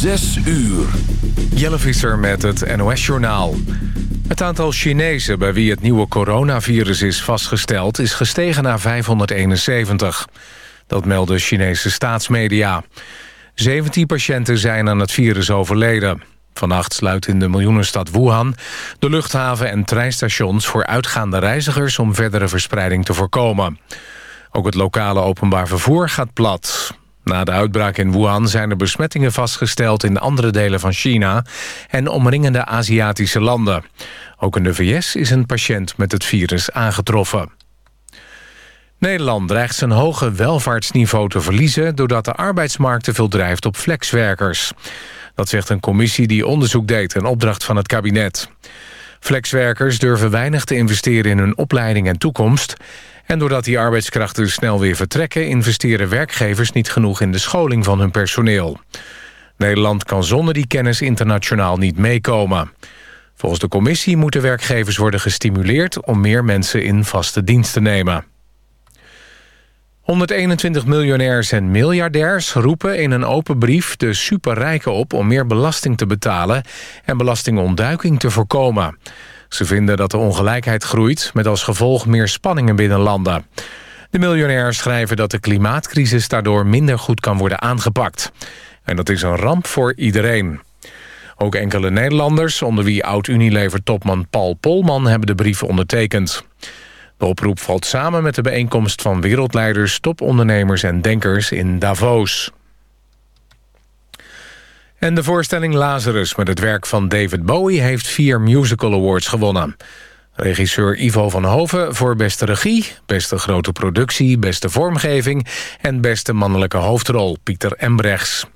Zes uur. Jelle Visser met het NOS-journaal. Het aantal Chinezen bij wie het nieuwe coronavirus is vastgesteld... is gestegen naar 571. Dat melden Chinese staatsmedia. 17 patiënten zijn aan het virus overleden. Vannacht sluit in de miljoenenstad Wuhan de luchthaven en treinstations voor uitgaande reizigers om verdere verspreiding te voorkomen. Ook het lokale openbaar vervoer gaat plat. Na de uitbraak in Wuhan zijn er besmettingen vastgesteld in andere delen van China en omringende Aziatische landen. Ook in de VS is een patiënt met het virus aangetroffen. Nederland dreigt zijn hoge welvaartsniveau te verliezen... doordat de arbeidsmarkt te veel drijft op flexwerkers. Dat zegt een commissie die onderzoek deed, een opdracht van het kabinet. Flexwerkers durven weinig te investeren in hun opleiding en toekomst... en doordat die arbeidskrachten snel weer vertrekken... investeren werkgevers niet genoeg in de scholing van hun personeel. Nederland kan zonder die kennis internationaal niet meekomen. Volgens de commissie moeten werkgevers worden gestimuleerd... om meer mensen in vaste dienst te nemen. 121 miljonairs en miljardairs roepen in een open brief de superrijken op om meer belasting te betalen en belastingontduiking te voorkomen. Ze vinden dat de ongelijkheid groeit met als gevolg meer spanningen binnen landen. De miljonairs schrijven dat de klimaatcrisis daardoor minder goed kan worden aangepakt. En dat is een ramp voor iedereen. Ook enkele Nederlanders, onder wie oud-Unilever-topman Paul Polman... hebben de brief ondertekend. De oproep valt samen met de bijeenkomst van wereldleiders, topondernemers en denkers in Davos. En de voorstelling Lazarus met het werk van David Bowie heeft vier musical awards gewonnen. Regisseur Ivo van Hoven voor beste regie, beste grote productie, beste vormgeving en beste mannelijke hoofdrol, Pieter Embrechts.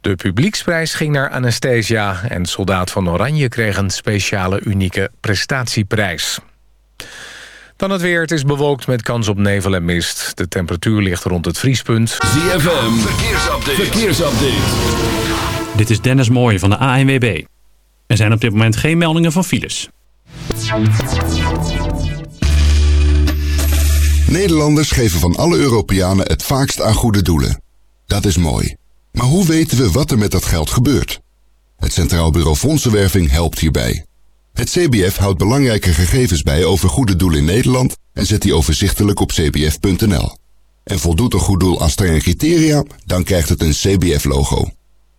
De publieksprijs ging naar Anastasia en Soldaat van Oranje kreeg een speciale unieke prestatieprijs. Dan het weer. Het is bewolkt met kans op nevel en mist. De temperatuur ligt rond het vriespunt. ZFM. Verkeersupdate. Verkeersupdate. Dit is Dennis Mooij van de ANWB. Er zijn op dit moment geen meldingen van files. Nederlanders geven van alle Europeanen het vaakst aan goede doelen. Dat is mooi. Maar hoe weten we wat er met dat geld gebeurt? Het Centraal Bureau Fondsenwerving helpt hierbij. Het CBF houdt belangrijke gegevens bij over goede doelen in Nederland en zet die overzichtelijk op cbf.nl. En voldoet een goed doel aan strenge criteria, dan krijgt het een CBF-logo.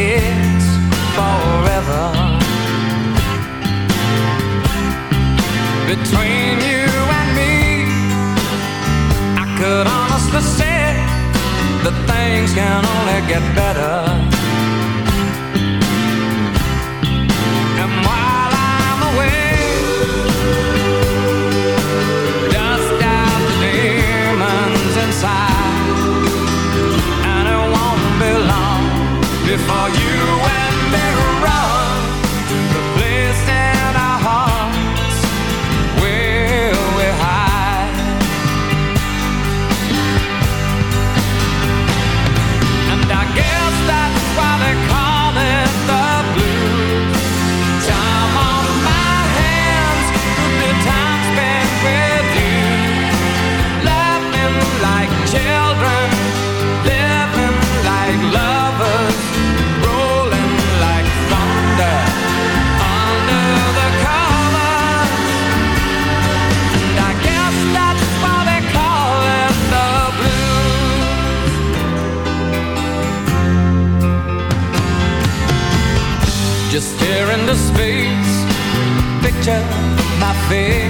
kids forever. Between you and me, I could honestly say that things can only get better. for you. picture my face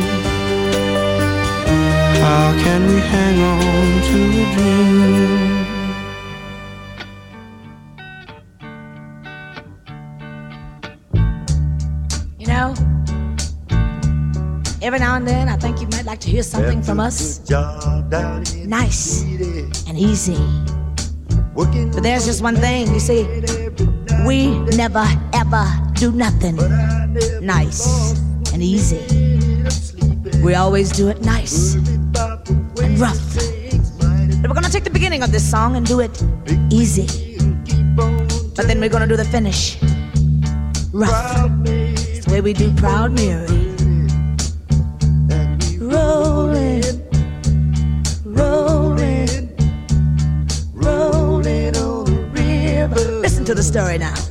How can we hang on to a dream? You know, every now and then I think you might like to hear something from us nice and easy. But there's just one thing, you see, we never ever do nothing nice and easy. We always do it beginning of this song and do it easy. But then we're gonna do the finish. Rough. It's the way we do Proud Mary. Rolling, rolling, rolling on the river. Listen to the story now.